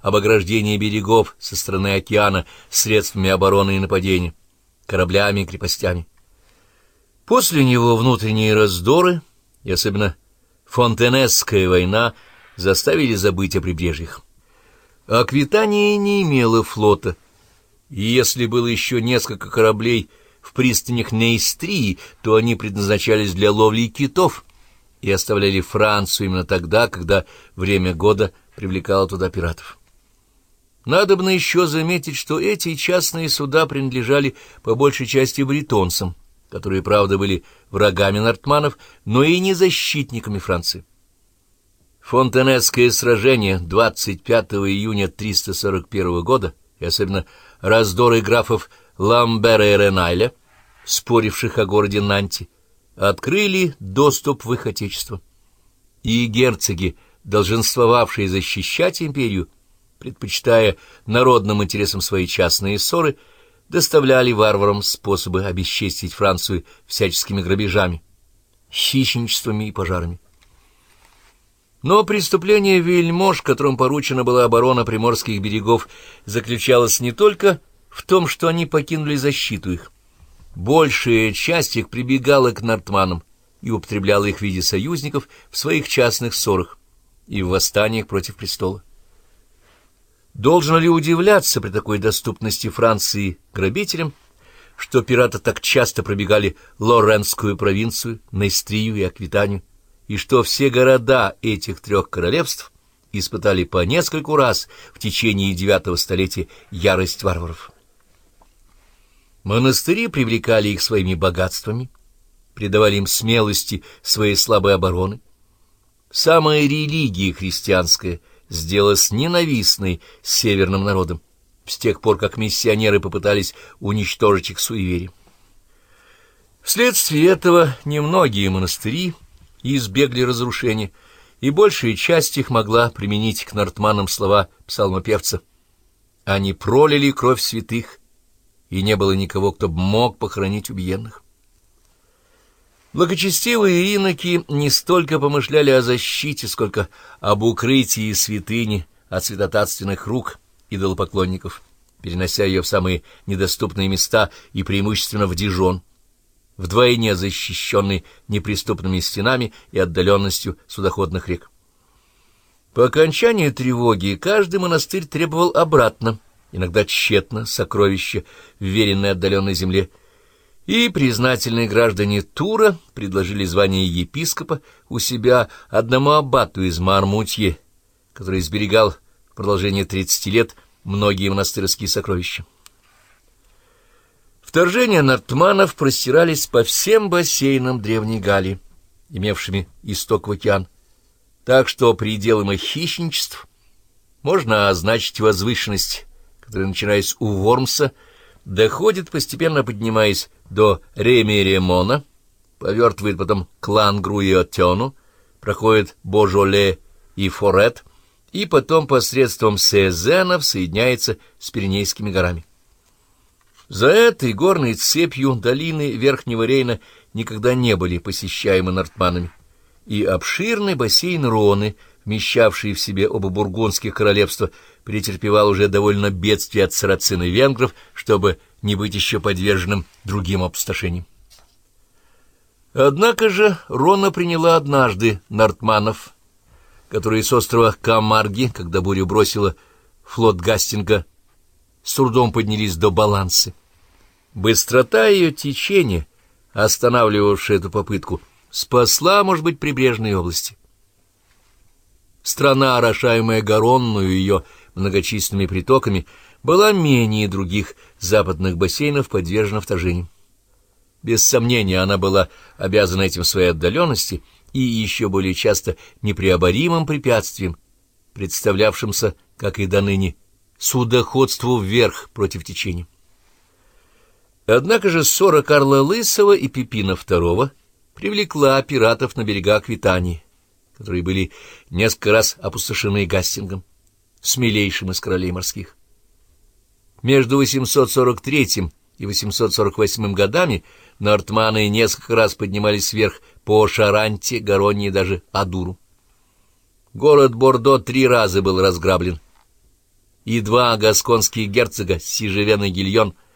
об ограждении берегов со стороны океана средствами обороны и нападения, кораблями и крепостями. После него внутренние раздоры, и особенно Фонтенесская война, заставили забыть о прибрежьях. Аквитания не имела флота, и если было еще несколько кораблей в пристанях Нейстрии, то они предназначались для ловли китов и оставляли Францию именно тогда, когда время года привлекало туда пиратов. Надобно еще заметить, что эти частные суда принадлежали по большей части бретонцам, которые, правда, были врагами нортманов, но и не защитниками Франции. Фонтенесское сражение 25 июня 341 года, и особенно раздоры графов Ламбера и Ренайля, споривших о городе Нанти, открыли доступ в их отечество. И герцоги, долженствовавшие защищать империю, предпочитая народным интересам свои частные ссоры, доставляли варварам способы обесчестить Францию всяческими грабежами, хищничествами и пожарами. Но преступление вельмож, которым поручена была оборона приморских берегов, заключалось не только в том, что они покинули защиту их. Большая часть их прибегала к нортманам и употребляла их в виде союзников в своих частных ссорах и в восстаниях против престола. Должно ли удивляться при такой доступности Франции грабителям, что пираты так часто пробегали Лоренскую провинцию, Нейстрию и Аквитанию, и что все города этих трех королевств испытали по нескольку раз в течение девятого столетия ярость варваров. Монастыри привлекали их своими богатствами, придавали им смелости своей слабой обороны. Самая религия христианская сделалась ненавистной северным народом, с тех пор, как миссионеры попытались уничтожить их суеверие. Вследствие этого немногие монастыри избегли разрушения, и большая часть их могла применить к нортманам слова псалмопевца. Они пролили кровь святых, и не было никого, кто мог похоронить убиенных. Благочестивые иноки не столько помышляли о защите, сколько об укрытии святыни от святотатственных рук идолопоклонников, перенося ее в самые недоступные места и преимущественно в Дижон, вдвойне защищенный неприступными стенами и отдаленностью судоходных рек. По окончании тревоги каждый монастырь требовал обратно, иногда тщетно, сокровища, вверенные отдаленной земле, и признательные граждане Тура предложили звание епископа у себя одному аббату из Мармутье, который сберегал в продолжение тридцати лет многие монастырские сокровища. Вторжения нортманов простирались по всем бассейнам Древней Галлии, имевшими исток в океан, так что пределом их хищничеств можно означить возвышенность, которая, начинаясь у Вормса, доходит, постепенно поднимаясь до Ремеремона, повертывает потом к Лангру и Отену, проходит Божоле и Форет, и потом посредством Сезенов соединяется с Пиренейскими горами. За этой горной цепью долины Верхнего Рейна никогда не были посещаемы нортманами, и обширный бассейн Роны, вмещавший в себе оба бургундских королевства, претерпевал уже довольно бедствие от сарацин и венгров, чтобы не быть еще подверженным другим опустошениям. Однако же Рона приняла однажды нортманов, которые с острова Камарги, когда бурю бросила флот Гастинга, с трудом поднялись до баланса. Быстрота ее течения, останавливавшая эту попытку, спасла, может быть, прибрежные области. Страна, орошаемая Гаронную ее многочисленными притоками, была менее других западных бассейнов подвержена вторжению. Без сомнения, она была обязана этим своей отдаленности и еще более часто непреоборимым препятствием, представлявшимся, как и до ныне, судоходству вверх против течения. Однако же ссора Карла Лысого и Пипина II привлекла пиратов на берега Аквитании, которые были несколько раз опустошены Гастингом, смелейшим из королей морских. Между 843 и 848 годами нортманы несколько раз поднимались вверх по Шаранте, Гаронии и даже Адуру. Город Бордо три раза был разграблен, и два гасконских герцога Сижевен и Гильон —